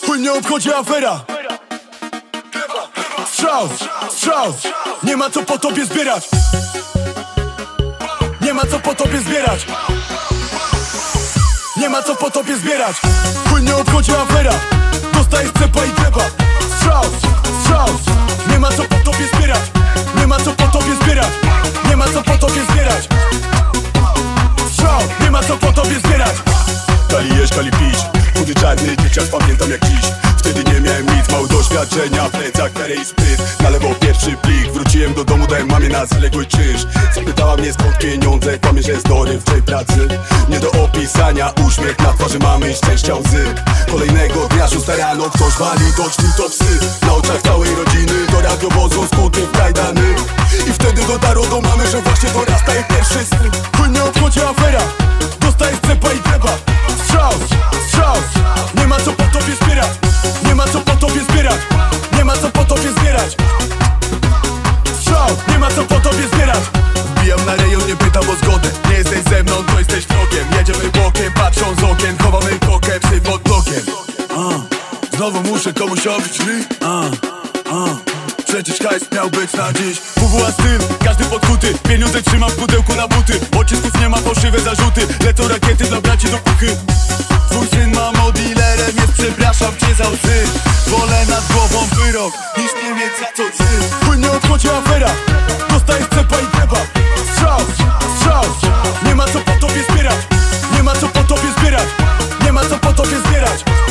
Chuj nie obchodzi afera. Strzał, strzał. Nie ma co po tobie zbierać. Nie ma co po tobie zbierać. Nie ma co po tobie zbierać. Chuj nie obchodzi afera. Dostajesz cepa i gleba Strzał, strzał. Nie ma co po tobie zbierać. Nie ma co po tobie zbierać. Nie ma co po tobie zbierać. Strzał, nie ma co po tobie zbierać. Kali jeść, kali pić Czarny, dzieciak pamiętam jak dziś Wtedy nie miałem nic, mało doświadczenia W plecach karę i spryt. Na lewo pierwszy plik Wróciłem do domu, dałem mamie na zaległy czynsz. Zapytała mnie skąd pieniądze Kłamie, że z dorywczej pracy. Nie do opisania Uśmiech na twarzy mamy, szczęścia łzy. Kolejnego dnia, szósta rano Ktoś wali, drzwi, to psy. Na oczach całej rodziny Do radiowozu skuty w kajdany. I wtedy dotarło do mamy, że właśnie dorasta jej pierwszy syn. Nie obchodzi afera co po tobie zbierać Wbijam na rejon, nie pytam o zgodę Nie jesteś ze mną, to jesteś wrogiem Jedziemy bokiem, patrzą z okien Chowamy kokę, psy pod blokiem Znowu muszę komuś obić ryj a, a. Przecież hajs miał być na dziś WWA styl, każdy podkuty Pieniądze trzymam w pudełku na buty Pocisków nie ma, fałszywe zarzuty Lecą rakiety dla braci do puchy Twój syn ma dealerem jest przepraszam cię za łzy Wolę nad głową wyrok Niż nie mieć za co ty Chuj nie odchodzi afera Dostajesz cepa i gleba Strzał, strzał. Nie ma co po tobie zbierać. Nie ma co po tobie zbierać. Nie ma co po tobie zbierać